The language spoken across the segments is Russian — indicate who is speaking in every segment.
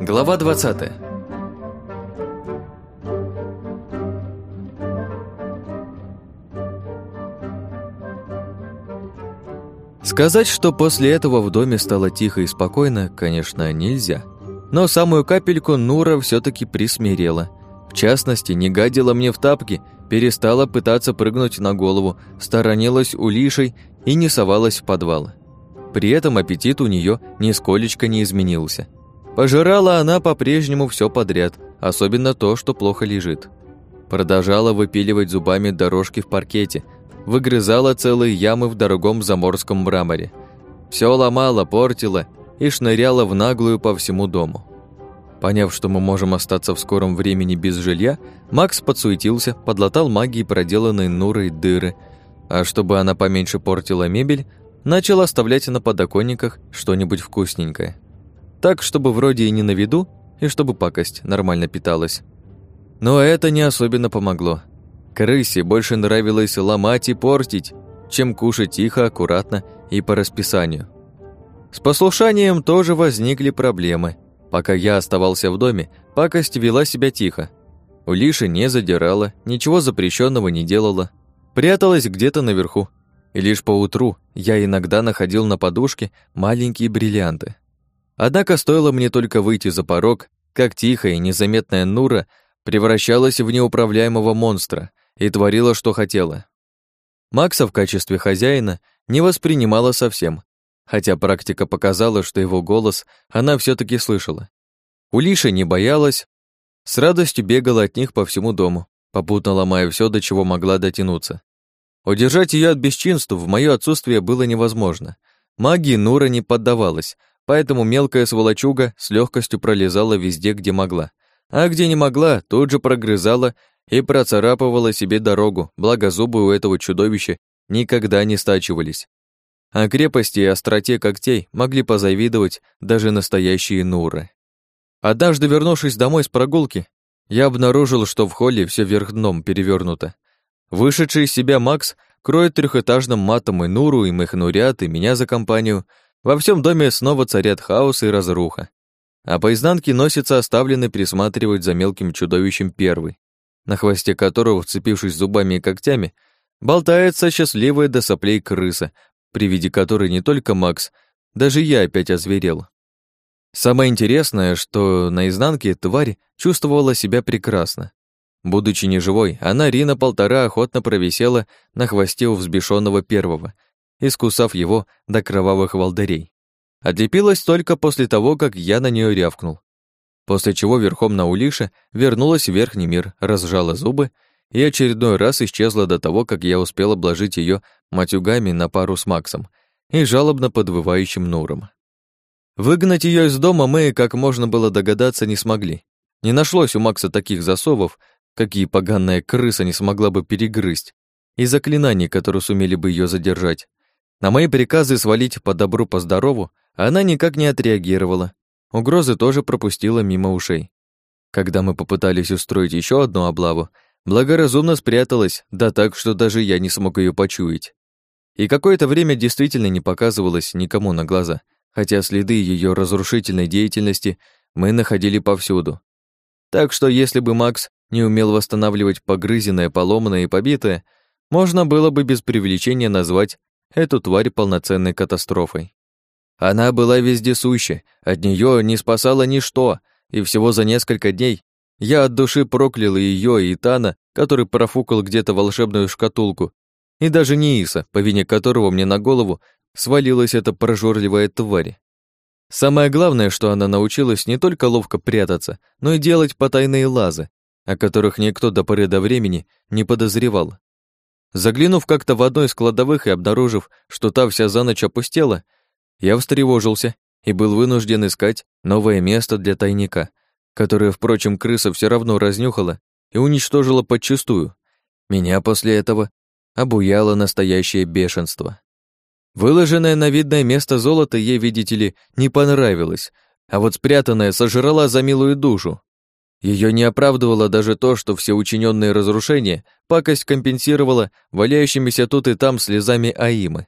Speaker 1: Глава 20 Сказать, что после этого в доме стало тихо и спокойно, конечно, нельзя. Но самую капельку Нура все таки присмирела. В частности, не гадила мне в тапки, перестала пытаться прыгнуть на голову, сторонилась у лишей и не совалась в подвал. При этом аппетит у нее нисколечко не изменился. Пожирала она по-прежнему все подряд, особенно то, что плохо лежит. Продолжала выпиливать зубами дорожки в паркете, выгрызала целые ямы в дорогом заморском мраморе. Все ломала, портила и шныряла в наглую по всему дому. Поняв, что мы можем остаться в скором времени без жилья, Макс подсуетился, подлатал магией проделанные Нурой дыры, а чтобы она поменьше портила мебель, начал оставлять на подоконниках что-нибудь вкусненькое. Так, чтобы вроде и не на виду, и чтобы пакость нормально питалась. Но это не особенно помогло. Крысе больше нравилось ломать и портить, чем кушать тихо, аккуратно и по расписанию. С послушанием тоже возникли проблемы. Пока я оставался в доме, пакость вела себя тихо. У Лиши не задирала, ничего запрещенного не делала. Пряталась где-то наверху. И лишь поутру я иногда находил на подушке маленькие бриллианты. Однако стоило мне только выйти за порог, как тихая и незаметная Нура превращалась в неуправляемого монстра, и творила, что хотела. Макса в качестве хозяина не воспринимала совсем, хотя практика показала, что его голос она все таки слышала. Улиша не боялась, с радостью бегала от них по всему дому, попутно ломая все, до чего могла дотянуться. Удержать ее от бесчинств в мое отсутствие было невозможно. Магии Нура не поддавалась, поэтому мелкая сволочуга с легкостью пролезала везде, где могла. А где не могла, тут же прогрызала и процарапывала себе дорогу, благо зубы у этого чудовища никогда не стачивались. О крепости и остроте когтей могли позавидовать даже настоящие нуры. Однажды, вернувшись домой с прогулки, я обнаружил, что в холле все вверх дном перевернуто. Вышедший из себя Макс кроет трехэтажным матом и Нуру, и Мехнурят, и меня за компанию. Во всем доме снова царят хаос и разруха. А по изнанке носится оставленный присматривать за мелким чудовищем первый на хвосте которого, вцепившись зубами и когтями, болтается счастливая до соплей крыса, при виде которой не только Макс, даже я опять озверел. Самое интересное, что на изнанке тварь чувствовала себя прекрасно. Будучи неживой, она Рина полтора охотно провисела на хвосте у взбешенного первого, искусав его до кровавых волдырей. Отлепилась только после того, как я на нее рявкнул после чего верхом на Улише вернулась в верхний мир, разжала зубы и очередной раз исчезла до того, как я успел обложить ее матюгами на пару с Максом и жалобно подвывающим Нуром. Выгнать ее из дома мы, как можно было догадаться, не смогли. Не нашлось у Макса таких засовов, какие поганая крыса не смогла бы перегрызть, и заклинаний, которые сумели бы ее задержать. На мои приказы свалить по добру, по здорову она никак не отреагировала, Угрозы тоже пропустила мимо ушей. Когда мы попытались устроить еще одну облаву, благоразумно спряталась, да так, что даже я не смог ее почуять. И какое-то время действительно не показывалась никому на глаза, хотя следы ее разрушительной деятельности мы находили повсюду. Так что если бы Макс не умел восстанавливать погрызенное, поломанное и побитое, можно было бы без привлечения назвать эту тварь полноценной катастрофой. Она была вездесуща, от нее не спасало ничто, и всего за несколько дней я от души проклял ее и Тана, который профукал где-то волшебную шкатулку, и даже Нииса, по вине которого мне на голову свалилась эта прожорливая тварь. Самое главное, что она научилась не только ловко прятаться, но и делать потайные лазы, о которых никто до поры до времени не подозревал. Заглянув как-то в одной из кладовых и обнаружив, что та вся за ночь опустела, я встревожился и был вынужден искать новое место для тайника, которое, впрочем, крыса все равно разнюхала и уничтожила подчистую. Меня после этого обуяло настоящее бешенство. Выложенное на видное место золото ей, видите ли, не понравилось, а вот спрятанное сожрала за милую душу. Ее не оправдывало даже то, что все учиненные разрушения пакость компенсировала валяющимися тут и там слезами Аимы.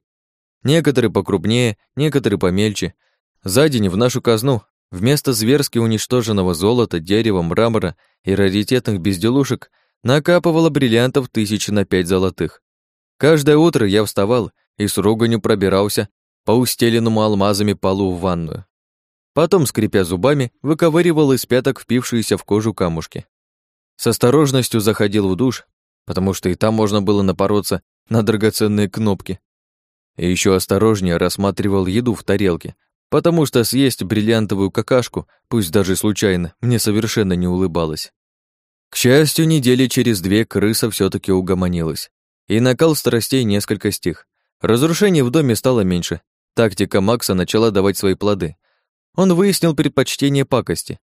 Speaker 1: Некоторые покрупнее, некоторые помельче. За день в нашу казну вместо зверски уничтоженного золота, дерева, мрамора и раритетных безделушек накапывало бриллиантов тысячи на пять золотых. Каждое утро я вставал и с руганью пробирался по устеленному алмазами полу в ванную. Потом, скрипя зубами, выковыривал из пяток впившиеся в кожу камушки. С осторожностью заходил в душ, потому что и там можно было напороться на драгоценные кнопки. И еще осторожнее рассматривал еду в тарелке, потому что съесть бриллиантовую какашку, пусть даже случайно, мне совершенно не улыбалось. К счастью, недели через две крыса все таки угомонилась, и накал страстей несколько стих. Разрушений в доме стало меньше. Тактика Макса начала давать свои плоды. Он выяснил предпочтение пакости,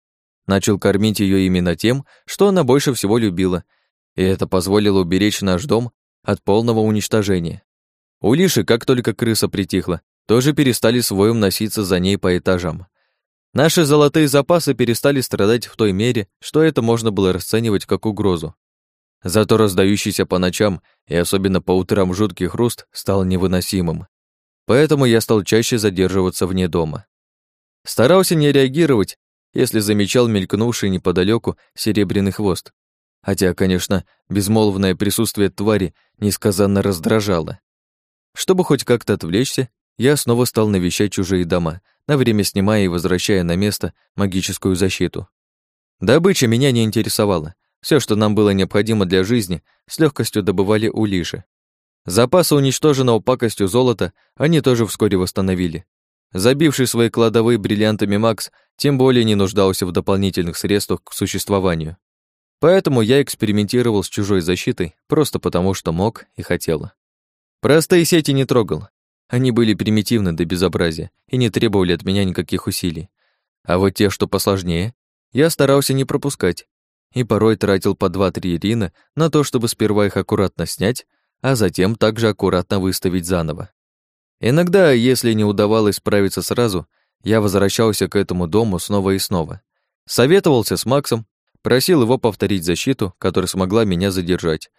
Speaker 1: начал кормить ее именно тем, что она больше всего любила, и это позволило уберечь наш дом от полного уничтожения. У Лиши, как только крыса притихла, тоже перестали своем носиться за ней по этажам. Наши золотые запасы перестали страдать в той мере, что это можно было расценивать как угрозу. Зато раздающийся по ночам и особенно по утрам жуткий хруст стал невыносимым. Поэтому я стал чаще задерживаться вне дома. Старался не реагировать, если замечал мелькнувший неподалеку серебряный хвост. Хотя, конечно, безмолвное присутствие твари несказанно раздражало. Чтобы хоть как-то отвлечься, я снова стал навещать чужие дома, на время снимая и возвращая на место магическую защиту. Добыча меня не интересовала. Все, что нам было необходимо для жизни, с легкостью добывали у Лиши. Запасы уничтоженного пакостью золота они тоже вскоре восстановили. Забивший свои кладовые бриллиантами Макс тем более не нуждался в дополнительных средствах к существованию. Поэтому я экспериментировал с чужой защитой, просто потому что мог и хотел. Простые сети не трогал. Они были примитивны до безобразия и не требовали от меня никаких усилий. А вот те, что посложнее, я старался не пропускать и порой тратил по 2-3 рина на то, чтобы сперва их аккуратно снять, а затем также аккуратно выставить заново. Иногда, если не удавалось справиться сразу, я возвращался к этому дому снова и снова. Советовался с Максом, просил его повторить защиту, которая смогла меня задержать.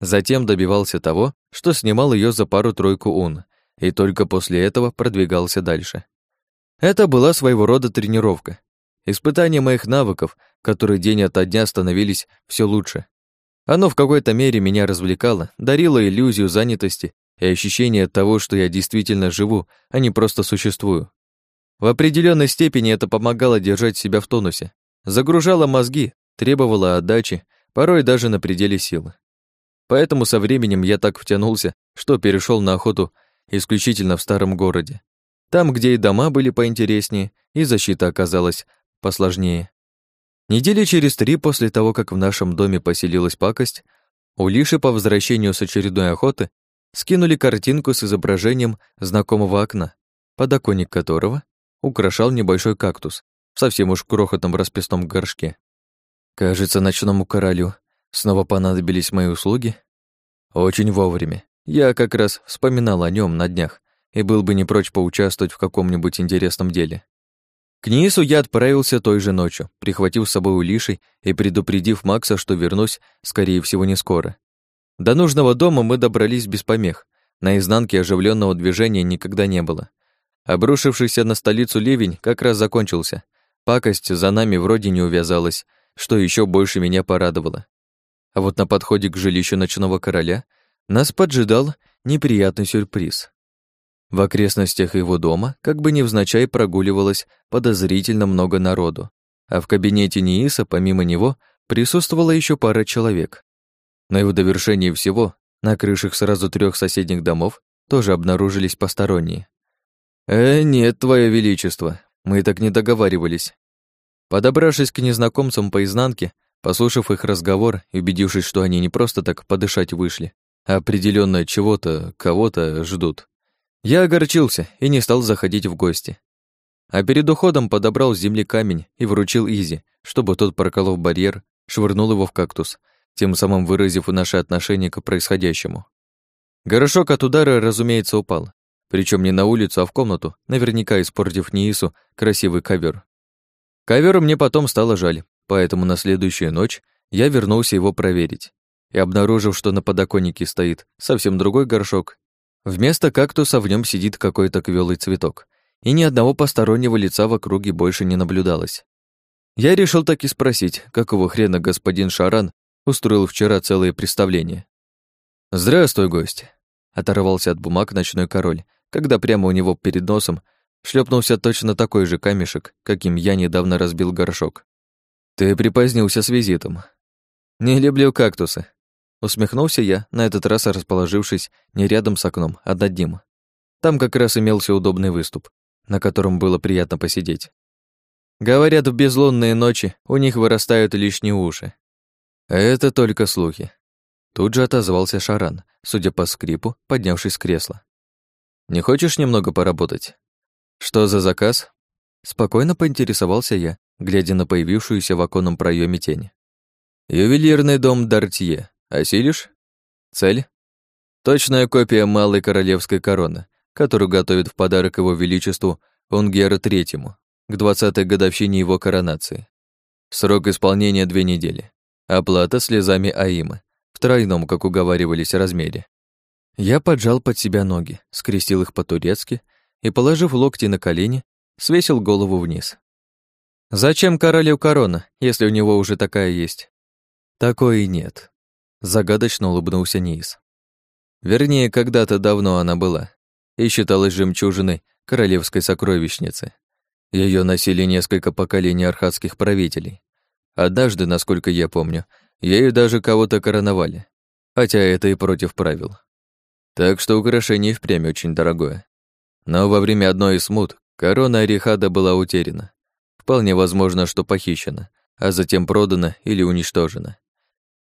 Speaker 1: Затем добивался того, что снимал ее за пару-тройку ун, и только после этого продвигался дальше. Это была своего рода тренировка. Испытание моих навыков, которые день ото дня становились все лучше. Оно в какой-то мере меня развлекало, дарило иллюзию занятости и ощущение того, что я действительно живу, а не просто существую. В определенной степени это помогало держать себя в тонусе, загружало мозги, требовало отдачи, порой даже на пределе силы. Поэтому со временем я так втянулся, что перешел на охоту исключительно в старом городе. Там, где и дома были поинтереснее, и защита оказалась посложнее. Недели через три после того, как в нашем доме поселилась пакость, у Лиши по возвращению с очередной охоты скинули картинку с изображением знакомого окна, подоконник которого украшал небольшой кактус в совсем уж крохотном расписном горшке. Кажется, ночному королю снова понадобились мои услуги. Очень вовремя. Я как раз вспоминал о нем на днях и был бы не прочь поучаствовать в каком-нибудь интересном деле. К Нису я отправился той же ночью, прихватив с собой Улишей и предупредив Макса, что вернусь, скорее всего, не скоро. До нужного дома мы добрались без помех. На изнанке оживленного движения никогда не было. Обрушившийся на столицу ливень как раз закончился. Пакость за нами вроде не увязалась, что еще больше меня порадовало. А вот на подходе к жилищу ночного короля нас поджидал неприятный сюрприз. В окрестностях его дома как бы невзначай прогуливалось подозрительно много народу, а в кабинете Нииса, помимо него, присутствовала еще пара человек. Но и в довершении всего на крышах сразу трех соседних домов тоже обнаружились посторонние. «Э, нет, Твое Величество, мы так не договаривались». Подобравшись к незнакомцам по изнанке, послушав их разговор и убедившись, что они не просто так подышать вышли, а определенно чего-то, кого-то ждут, я огорчился и не стал заходить в гости. А перед уходом подобрал с земли камень и вручил Изи, чтобы тот, проколов барьер, швырнул его в кактус, тем самым выразив наше отношение к происходящему. Горошок от удара, разумеется, упал. Причем не на улицу, а в комнату, наверняка испортив Ниису красивый ковер. Ковер мне потом стало жаль, поэтому на следующую ночь я вернулся его проверить. И обнаружив, что на подоконнике стоит совсем другой горшок, Вместо кактуса в нем сидит какой-то квелый цветок, и ни одного постороннего лица в округе больше не наблюдалось. Я решил так и спросить, какого хрена господин Шаран устроил вчера целое представление. «Здравствуй, гость», — оторвался от бумаг ночной король, когда прямо у него перед носом шлепнулся точно такой же камешек, каким я недавно разбил горшок. «Ты припозднился с визитом». «Не люблю кактусы», — усмехнулся я, на этот раз расположившись не рядом с окном, а над ним. Там как раз имелся удобный выступ, на котором было приятно посидеть. Говорят, в безлунные ночи у них вырастают лишние уши. Это только слухи. Тут же отозвался Шаран, судя по скрипу, поднявшись с кресла. «Не хочешь немного поработать?» «Что за заказ?» Спокойно поинтересовался я, глядя на появившуюся в оконном проеме тень. «Ювелирный дом Дартье. Осилишь?» «Цель?» «Точная копия малой королевской короны, которую готовят в подарок его величеству Унгеру Третьему к двадцатой годовщине его коронации. Срок исполнения две недели. Оплата слезами Аимы, в тройном, как уговаривались, размере. Я поджал под себя ноги, скрестил их по-турецки и, положив локти на колени, свесил голову вниз. «Зачем королю корона, если у него уже такая есть?» «Такой и нет», — загадочно улыбнулся Низ. Вернее, когда-то давно она была и считалась жемчужиной королевской сокровищницы. Ее носили несколько поколений архатских правителей. Однажды, насколько я помню, ею даже кого-то короновали, хотя это и против правил. Так что украшение впрямь очень дорогое. Но во время одной из смут корона Арихада была утеряна. Вполне возможно, что похищена, а затем продана или уничтожена.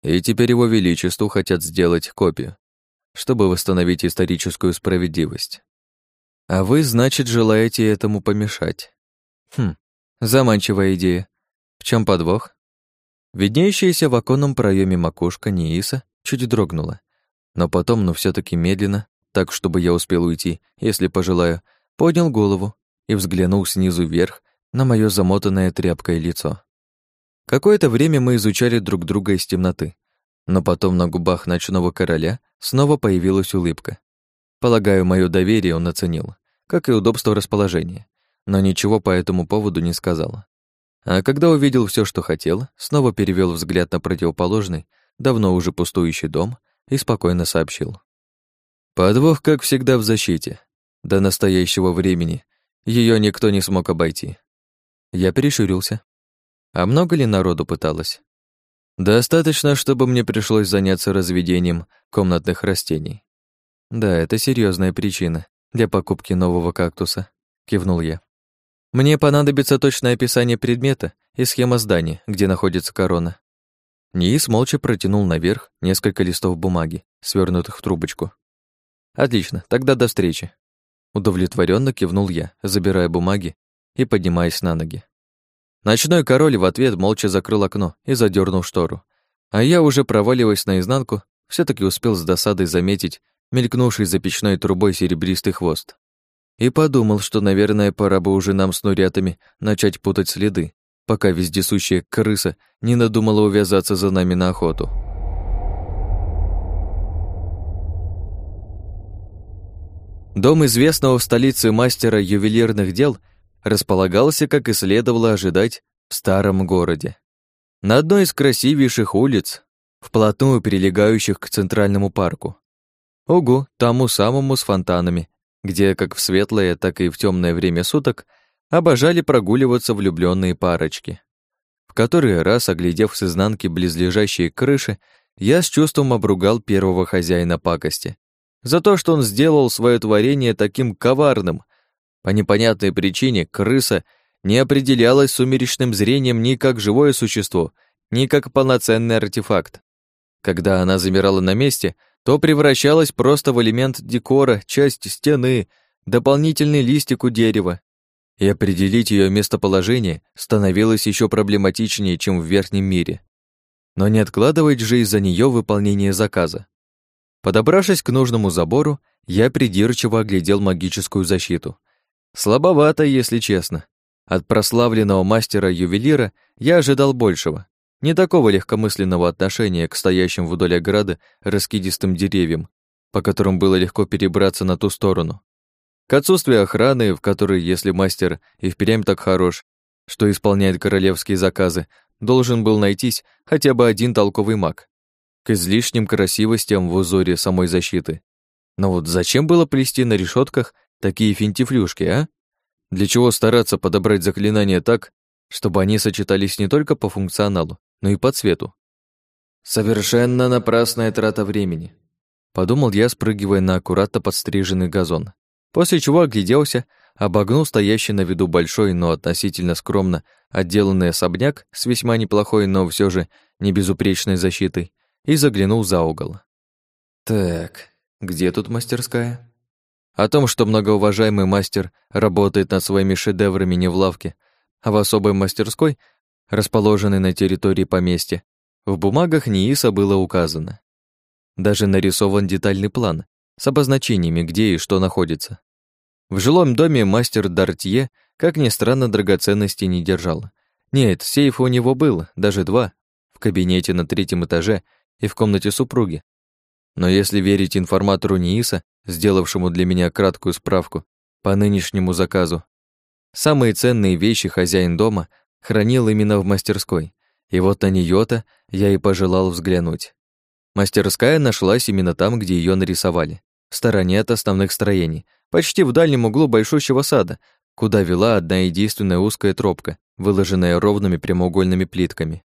Speaker 1: И теперь его величеству хотят сделать копию, чтобы восстановить историческую справедливость. А вы, значит, желаете этому помешать. Хм, заманчивая идея. В чем подвох? Виднеющаяся в оконном проеме макушка Нииса чуть дрогнула, но потом, но все таки медленно, так, чтобы я успел уйти, если пожелаю, поднял голову и взглянул снизу вверх на мое замотанное тряпкой лицо. Какое-то время мы изучали друг друга из темноты, но потом на губах ночного короля снова появилась улыбка. Полагаю, мое доверие он оценил, как и удобство расположения, но ничего по этому поводу не сказал. А когда увидел все, что хотел, снова перевел взгляд на противоположный, давно уже пустующий дом и спокойно сообщил. Подвох, как всегда, в защите. До настоящего времени ее никто не смог обойти. Я перещурился. А много ли народу пыталось? Достаточно, чтобы мне пришлось заняться разведением комнатных растений. Да, это серьезная причина для покупки нового кактуса, кивнул я. Мне понадобится точное описание предмета и схема здания, где находится корона. Ниис молча протянул наверх несколько листов бумаги, свернутых в трубочку. Отлично, тогда до встречи. Удовлетворенно кивнул я, забирая бумаги и поднимаясь на ноги. Ночной король в ответ молча закрыл окно и задернул штору. А я, уже проваливаясь наизнанку, все таки успел с досадой заметить мелькнувший за печной трубой серебристый хвост и подумал, что, наверное, пора бы уже нам с нурятами начать путать следы, пока вездесущая крыса не надумала увязаться за нами на охоту. Дом известного в столице мастера ювелирных дел располагался, как и следовало ожидать, в старом городе. На одной из красивейших улиц, вплотную прилегающих к центральному парку. Ого, тому самому с фонтанами, где как в светлое, так и в темное время суток обожали прогуливаться влюбленные парочки. В который раз, оглядев с изнанки близлежащие крыши, я с чувством обругал первого хозяина пакости за то, что он сделал свое творение таким коварным. По непонятной причине крыса не определялась сумеречным зрением ни как живое существо, ни как полноценный артефакт. Когда она замирала на месте, то превращалась просто в элемент декора, часть стены, дополнительный листик у дерева. И определить ее местоположение становилось еще проблематичнее, чем в верхнем мире. Но не откладывать же из-за нее выполнение заказа. Подобравшись к нужному забору, я придирчиво оглядел магическую защиту. Слабовато, если честно. От прославленного мастера-ювелира я ожидал большего. Не такого легкомысленного отношения к стоящим вдоль ограды раскидистым деревьям, по которым было легко перебраться на ту сторону. К отсутствию охраны, в которой, если мастер и впрямь так хорош, что исполняет королевские заказы, должен был найтись хотя бы один толковый маг. К излишним красивостям в узоре самой защиты. Но вот зачем было плести на решетках такие финтифлюшки, а? Для чего стараться подобрать заклинания так, чтобы они сочетались не только по функционалу, но и по цвету? Совершенно напрасная трата времени, подумал я, спрыгивая на аккуратно подстриженный газон. После чего огляделся, обогнул стоящий на виду большой, но относительно скромно отделанный особняк с весьма неплохой, но все же не безупречной защитой, и заглянул за угол. Так, где тут мастерская? О том, что многоуважаемый мастер работает над своими шедеврами не в лавке, а в особой мастерской, расположенной на территории поместья, в бумагах НИИСа было указано. Даже нарисован детальный план с обозначениями, где и что находится. В жилом доме мастер Дартье, как ни странно, драгоценности не держал. Нет, сейф у него был, даже два, в кабинете на третьем этаже и в комнате супруги. Но если верить информатору НИИСа, сделавшему для меня краткую справку по нынешнему заказу. Самые ценные вещи хозяин дома хранил именно в мастерской, и вот на неё то я и пожелал взглянуть. Мастерская нашлась именно там, где её нарисовали, в стороне от основных строений, почти в дальнем углу большущего сада, куда вела одна единственная узкая тропка, выложенная ровными прямоугольными плитками.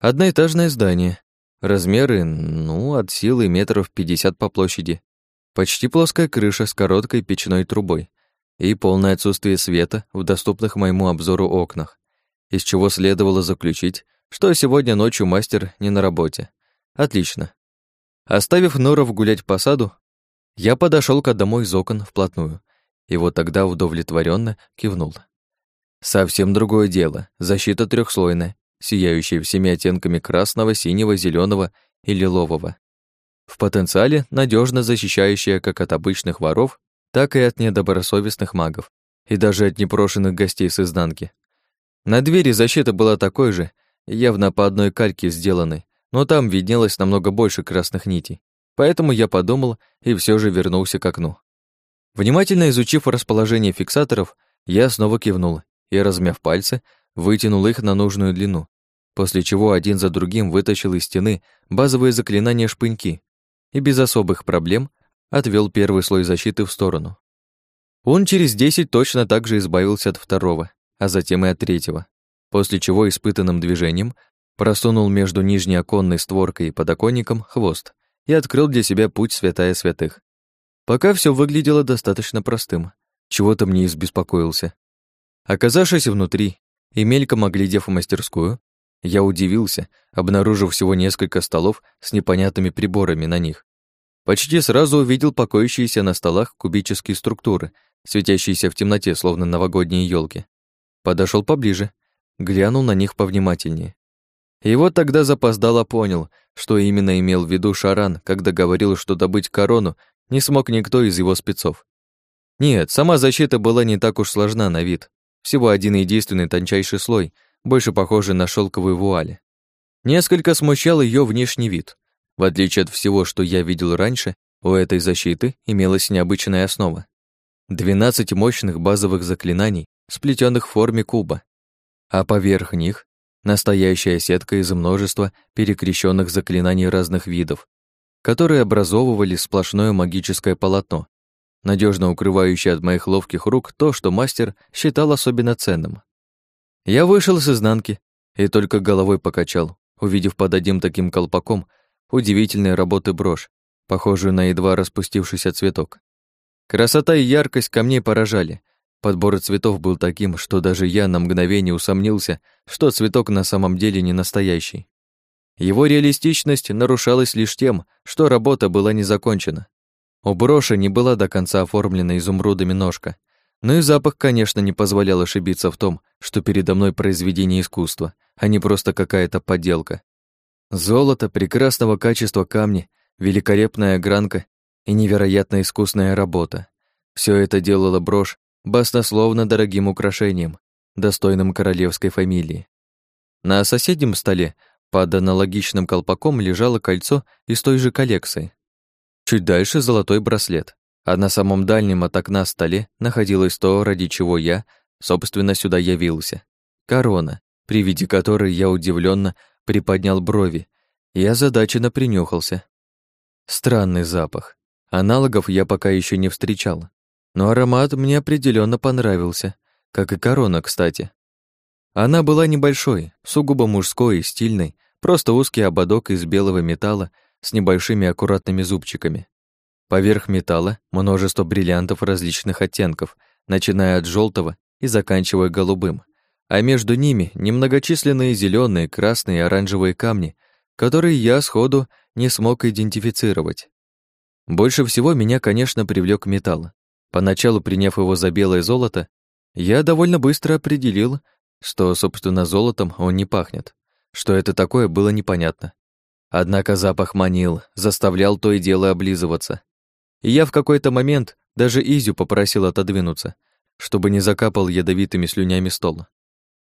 Speaker 1: Одноэтажное здание. Размеры, ну, от силы метров пятьдесят по площади. Почти плоская крыша с короткой печной трубой и полное отсутствие света в доступных моему обзору окнах, из чего следовало заключить, что сегодня ночью мастер не на работе. Отлично. Оставив Норов гулять по саду, я подошел к одному из окон вплотную, и вот тогда удовлетворенно кивнул. Совсем другое дело, защита трехслойная, сияющая всеми оттенками красного, синего, зеленого и лилового в потенциале надежно защищающая как от обычных воров, так и от недобросовестных магов, и даже от непрошенных гостей с изнанки. На двери защита была такой же, явно по одной кальке сделанной, но там виднелось намного больше красных нитей. Поэтому я подумал и все же вернулся к окну. Внимательно изучив расположение фиксаторов, я снова кивнул и, размяв пальцы, вытянул их на нужную длину, после чего один за другим вытащил из стены базовые заклинания шпыньки, и без особых проблем отвел первый слой защиты в сторону. Он через десять точно так же избавился от второго, а затем и от третьего, после чего испытанным движением просунул между нижней оконной створкой и подоконником хвост и открыл для себя путь святая святых. Пока все выглядело достаточно простым, чего-то мне избеспокоился. Оказавшись внутри и мельком оглядев мастерскую, я удивился, обнаружив всего несколько столов с непонятными приборами на них. Почти сразу увидел покоящиеся на столах кубические структуры, светящиеся в темноте, словно новогодние елки. Подошел поближе, глянул на них повнимательнее. И вот тогда запоздало понял, что именно имел в виду Шаран, когда говорил, что добыть корону не смог никто из его спецов. Нет, сама защита была не так уж сложна на вид. Всего один единственный тончайший слой — больше похожей на шелковую вуаль. Несколько смущал ее внешний вид. В отличие от всего, что я видел раньше, у этой защиты имелась необычная основа. 12 мощных базовых заклинаний, сплетенных в форме куба, а поверх них настоящая сетка из множества перекрещенных заклинаний разных видов, которые образовывали сплошное магическое полотно, надежно укрывающее от моих ловких рук то, что мастер считал особенно ценным. Я вышел с изнанки и только головой покачал, увидев под одним таким колпаком удивительной работы брошь, похожую на едва распустившийся цветок. Красота и яркость камней поражали. Подбор цветов был таким, что даже я на мгновение усомнился, что цветок на самом деле не настоящий. Его реалистичность нарушалась лишь тем, что работа была не закончена. У броши не была до конца оформлена изумрудами ножка, но и запах, конечно, не позволял ошибиться в том, что передо мной произведение искусства, а не просто какая-то подделка. Золото, прекрасного качества камни, великолепная огранка и невероятно искусная работа. Все это делало брошь баснословно дорогим украшением, достойным королевской фамилии. На соседнем столе под аналогичным колпаком лежало кольцо из той же коллекции. Чуть дальше золотой браслет, а на самом дальнем от окна столе находилось то, ради чего я, собственно, сюда явился. Корона, при виде которой я удивленно приподнял брови и озадаченно принюхался. Странный запах. Аналогов я пока еще не встречал. Но аромат мне определенно понравился, как и корона, кстати. Она была небольшой, сугубо мужской и стильной, просто узкий ободок из белого металла с небольшими аккуратными зубчиками. Поверх металла множество бриллиантов различных оттенков, начиная от желтого и заканчивая голубым, а между ними немногочисленные зеленые, красные и оранжевые камни, которые я сходу не смог идентифицировать. Больше всего меня, конечно, привлек металл. Поначалу, приняв его за белое золото, я довольно быстро определил, что, собственно, золотом он не пахнет. Что это такое, было непонятно. Однако запах манил, заставлял то и дело облизываться. И я в какой-то момент даже Изю попросил отодвинуться, чтобы не закапал ядовитыми слюнями стол.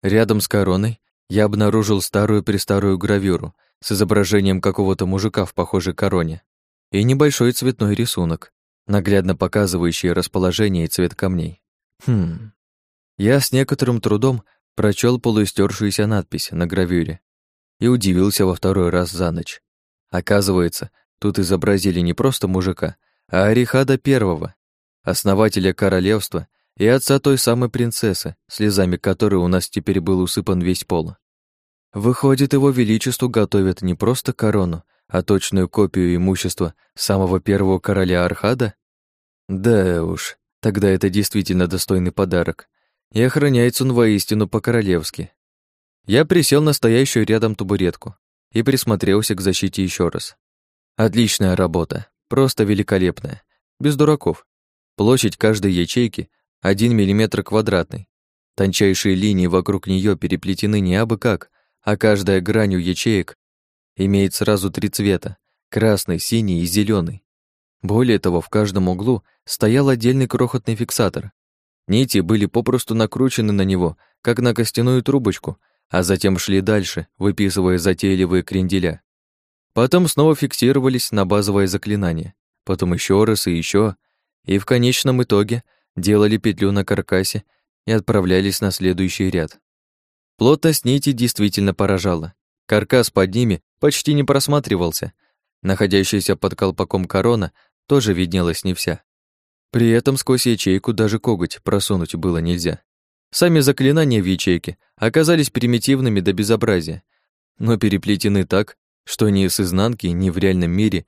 Speaker 1: Рядом с короной я обнаружил старую-престарую гравюру с изображением какого-то мужика в похожей короне и небольшой цветной рисунок, наглядно показывающий расположение и цвет камней. Хм. Я с некоторым трудом прочел полуистершуюся надпись на гравюре и удивился во второй раз за ночь. Оказывается, тут изобразили не просто мужика, а Арихада Первого, основателя королевства и отца той самой принцессы, слезами которой у нас теперь был усыпан весь пол. Выходит, его величеству готовят не просто корону, а точную копию имущества самого первого короля Архада? Да уж, тогда это действительно достойный подарок. И охраняется он воистину по-королевски. Я присел на стоящую рядом табуретку и присмотрелся к защите еще раз. Отличная работа. Просто великолепная. Без дураков. Площадь каждой ячейки — один миллиметр квадратный. Тончайшие линии вокруг нее переплетены не абы как, а каждая грань у ячеек имеет сразу три цвета — красный, синий и зеленый. Более того, в каждом углу стоял отдельный крохотный фиксатор. Нити были попросту накручены на него, как на костяную трубочку, а затем шли дальше, выписывая затейливые кренделя. Потом снова фиксировались на базовое заклинание, потом еще раз и еще, и в конечном итоге делали петлю на каркасе и отправлялись на следующий ряд. Плотность нити действительно поражала. Каркас под ними почти не просматривался. Находящаяся под колпаком корона тоже виднелась не вся. При этом сквозь ячейку даже коготь просунуть было нельзя. Сами заклинания в ячейке оказались примитивными до безобразия, но переплетены так, что ни с изнанки, ни в реальном мире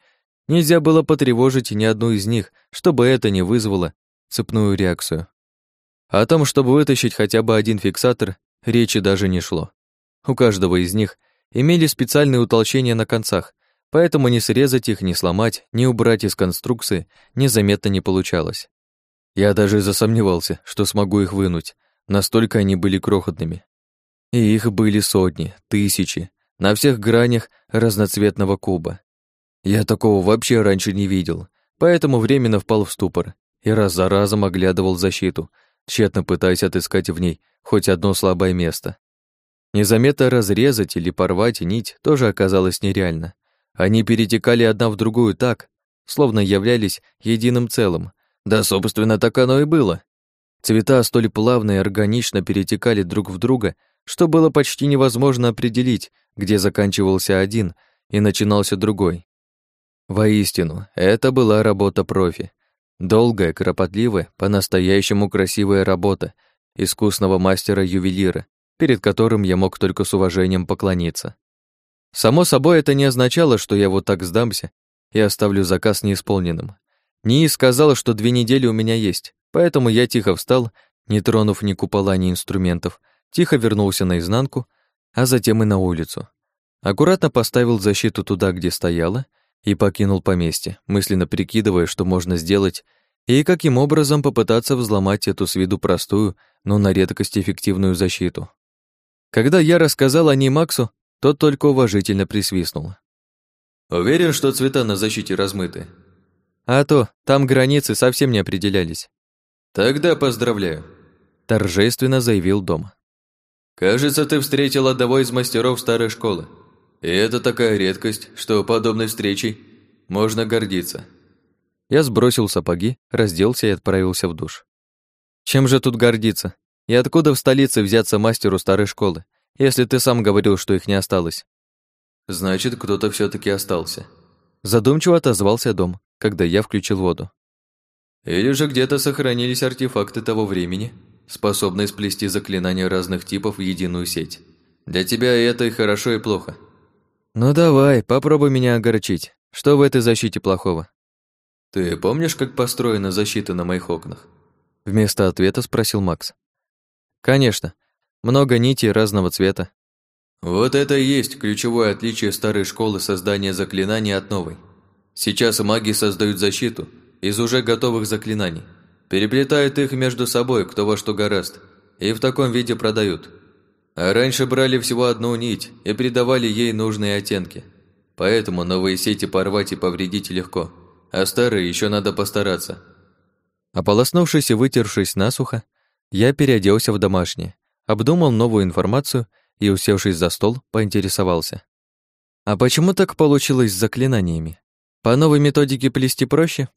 Speaker 1: нельзя было потревожить ни одну из них, чтобы это не вызвало цепную реакцию. О том, чтобы вытащить хотя бы один фиксатор, речи даже не шло. У каждого из них имели специальные утолщения на концах, поэтому ни срезать их, ни сломать, ни убрать из конструкции незаметно не получалось. Я даже засомневался, что смогу их вынуть, настолько они были крохотными. И их были сотни, тысячи, на всех гранях разноцветного куба. Я такого вообще раньше не видел, поэтому временно впал в ступор и раз за разом оглядывал защиту, тщетно пытаясь отыскать в ней хоть одно слабое место. Незаметно разрезать или порвать нить тоже оказалось нереально. Они перетекали одна в другую так, словно являлись единым целым. Да, собственно, так оно и было. Цвета столь плавно и органично перетекали друг в друга, что было почти невозможно определить, где заканчивался один и начинался другой. Воистину, это была работа профи. Долгая, кропотливая, по-настоящему красивая работа искусного мастера-ювелира, перед которым я мог только с уважением поклониться. Само собой, это не означало, что я вот так сдамся и оставлю заказ неисполненным. Нии сказала, что две недели у меня есть, поэтому я тихо встал, не тронув ни купола, ни инструментов, тихо вернулся наизнанку, а затем и на улицу. Аккуратно поставил защиту туда, где стояла, и покинул поместье, мысленно прикидывая, что можно сделать, и каким образом попытаться взломать эту с виду простую, но на редкость эффективную защиту. Когда я рассказал о ней Максу, тот только уважительно присвистнул. «Уверен, что цвета на защите размыты?» «А то, там границы совсем не определялись». «Тогда поздравляю», — торжественно заявил дом. «Кажется, ты встретил одного из мастеров старой школы. И это такая редкость, что подобной встречей можно гордиться. Я сбросил сапоги, разделся и отправился в душ. Чем же тут гордиться? И откуда в столице взяться мастеру старой школы, если ты сам говорил, что их не осталось?
Speaker 2: Значит, кто-то все таки остался.
Speaker 1: Задумчиво отозвался дом, когда я включил воду.
Speaker 2: Или же где-то сохранились артефакты того времени, способные сплести заклинания разных типов в единую сеть. Для тебя это и хорошо, и плохо.
Speaker 1: Ну давай, попробуй меня огорчить. Что в этой защите плохого?
Speaker 2: Ты помнишь, как построена защита на моих окнах?
Speaker 1: Вместо ответа спросил Макс. Конечно. Много нитей разного цвета.
Speaker 2: Вот это и есть ключевое отличие старой школы создания заклинаний от новой. Сейчас маги создают защиту из уже готовых заклинаний, переплетают их между собой, кто во что гораст, и в таком виде продают. А раньше брали всего одну нить и придавали ей нужные оттенки. Поэтому новые сети порвать и повредить легко, а старые еще надо постараться.
Speaker 1: Ополоснувшись и вытершись насухо, я переоделся в домашнее, обдумал новую информацию и, усевшись за стол, поинтересовался. А почему так получилось с заклинаниями? По новой методике плести проще?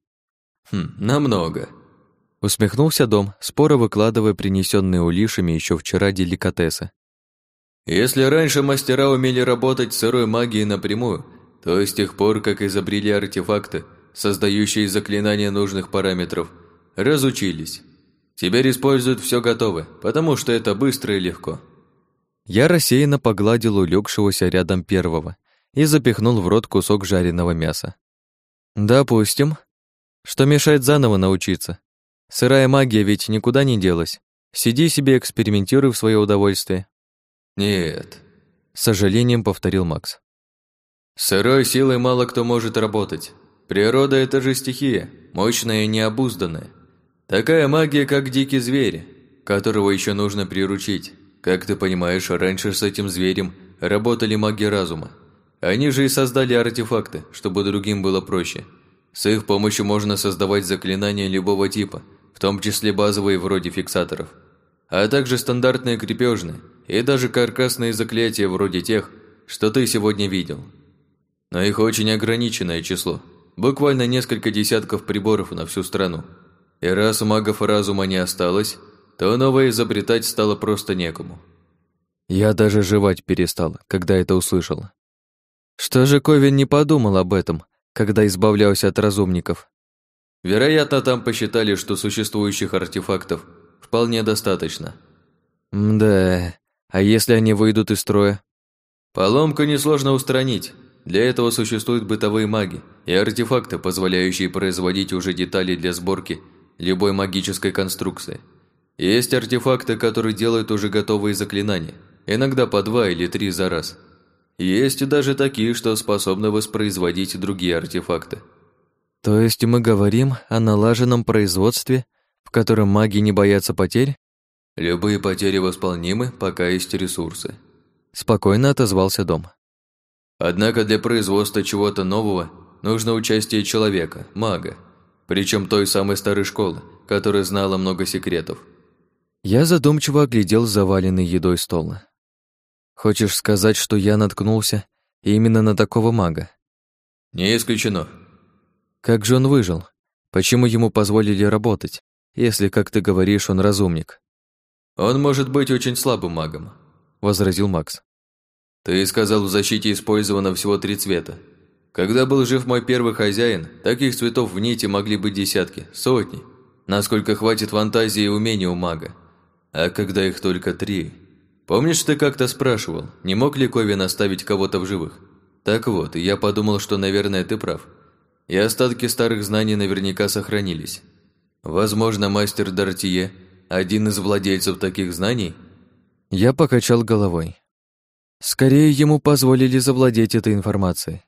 Speaker 2: Хм, намного.
Speaker 1: Усмехнулся дом, споро выкладывая принесенные улишами еще вчера деликатесы.
Speaker 2: Если раньше мастера умели работать сырой магией напрямую, то с тех пор, как изобрели артефакты, создающие заклинания нужных параметров, разучились. Теперь используют все готовое, потому что это быстро и легко.
Speaker 1: Я рассеянно погладил улегшегося рядом первого и запихнул в рот кусок жареного мяса. Допустим. Что мешает заново научиться? Сырая магия ведь никуда не делась. Сиди себе, экспериментируй в свое удовольствие.
Speaker 2: «Нет», —
Speaker 1: с сожалением повторил Макс.
Speaker 2: «Сырой силой мало кто может работать. Природа — это же стихия, мощная и необузданная. Такая магия, как дикий зверь, которого еще нужно приручить. Как ты понимаешь, раньше с этим зверем работали маги разума. Они же и создали артефакты, чтобы другим было проще. С их помощью можно создавать заклинания любого типа, в том числе базовые вроде фиксаторов, а также стандартные крепежные – и даже каркасные заклятия вроде тех, что ты сегодня видел. Но их очень ограниченное число, буквально несколько десятков приборов на всю страну. И раз магов разума не осталось, то новое изобретать стало просто некому.
Speaker 1: Я даже жевать перестал, когда это услышал. Что же Ковин не подумал об этом, когда избавлялся от разумников?
Speaker 2: Вероятно, там посчитали, что существующих артефактов вполне достаточно.
Speaker 1: Да, а если они выйдут из строя?
Speaker 2: Поломку несложно устранить. Для этого существуют бытовые маги и артефакты, позволяющие производить уже детали для сборки любой магической конструкции. Есть артефакты, которые делают уже готовые заклинания, иногда по два или три за раз. Есть даже такие, что способны воспроизводить другие артефакты.
Speaker 1: То есть мы говорим о налаженном производстве, в котором маги не боятся потерь?
Speaker 2: Любые потери восполнимы, пока есть ресурсы.
Speaker 1: Спокойно отозвался дом.
Speaker 2: Однако для производства чего-то нового нужно участие человека, мага, причем той самой старой школы, которая знала много секретов.
Speaker 1: Я задумчиво оглядел заваленный едой стол. Хочешь сказать, что я наткнулся именно на такого мага?
Speaker 2: Не исключено.
Speaker 1: Как же он выжил? Почему ему позволили работать, если, как ты говоришь, он разумник?
Speaker 2: «Он может быть очень слабым магом», – возразил Макс. «Ты сказал, в защите использовано всего три цвета. Когда был жив мой первый хозяин, таких цветов в нити могли быть десятки, сотни, насколько хватит фантазии и умений у мага. А когда их только три... Помнишь, ты как-то спрашивал, не мог ли Ковин оставить кого-то в живых? Так вот, я подумал, что, наверное, ты прав. И остатки старых знаний наверняка сохранились. Возможно, мастер Дартие один из владельцев таких знаний?
Speaker 1: Я покачал головой. Скорее ему позволили завладеть этой информацией.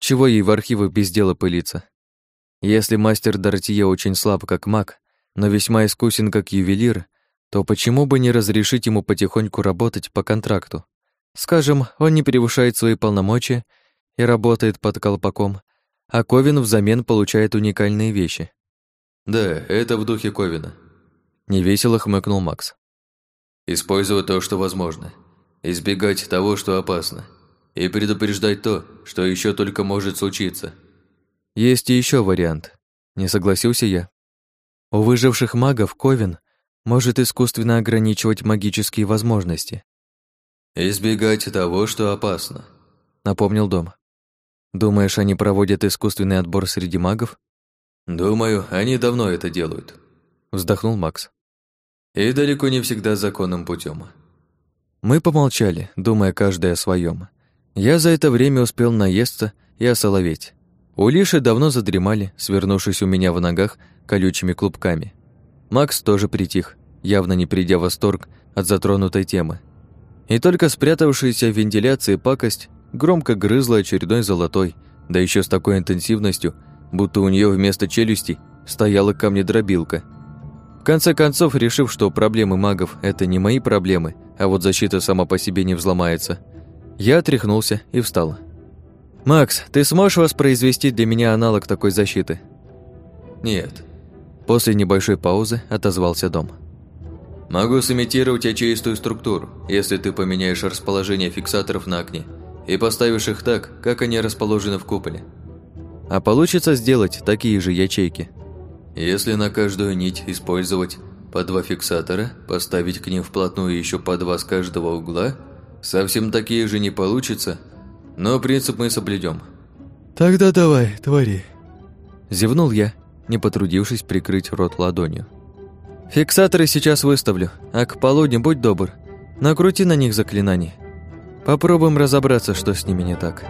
Speaker 1: Чего ей в архивы без дела пылиться? Если мастер Дортье очень слаб как маг, но весьма искусен как ювелир, то почему бы не разрешить ему потихоньку работать по контракту? Скажем, он не превышает свои полномочия и работает под колпаком, а Ковин взамен получает уникальные вещи.
Speaker 2: Да, это в духе Ковина.
Speaker 1: Невесело хмыкнул Макс.
Speaker 2: Использовать то, что возможно. Избегать того, что опасно. И предупреждать то, что еще только может случиться.
Speaker 1: Есть и еще вариант. не согласился я. У выживших магов Ковен может искусственно ограничивать магические возможности.
Speaker 2: «Избегать того, что опасно», —
Speaker 1: напомнил Дом. «Думаешь, они проводят искусственный отбор среди магов?»
Speaker 2: «Думаю, они давно это делают», — вздохнул Макс. «И далеко не всегда законным путем.
Speaker 1: Мы помолчали, думая каждый о своем. Я за это время успел наесться и осоловеть. Улиши давно задремали, свернувшись у меня в ногах колючими клубками. Макс тоже притих, явно не придя в восторг от затронутой темы. И только спрятавшаяся в вентиляции пакость громко грызла очередной золотой, да еще с такой интенсивностью, будто у нее вместо челюстей стояла камнедробилка. В конце концов, решив, что проблемы магов – это не мои проблемы, а вот защита сама по себе не взломается, я отряхнулся и встал. «Макс, ты сможешь воспроизвести для меня аналог такой защиты?»
Speaker 2: «Нет».
Speaker 1: После небольшой паузы отозвался дом.
Speaker 2: «Могу сымитировать ячеистую структуру, если ты поменяешь расположение фиксаторов на окне и поставишь их так, как они расположены в куполе».
Speaker 1: «А получится сделать такие же ячейки?»
Speaker 2: «Если на каждую нить использовать по два фиксатора, поставить к ним вплотную еще по два с каждого угла, совсем такие же не получится, но принцип мы соблюдем.
Speaker 1: «Тогда давай, твори», – зевнул я, не потрудившись прикрыть рот ладонью. «Фиксаторы сейчас выставлю, а к полудню будь добр, накрути на них заклинание. Попробуем разобраться, что с ними не так».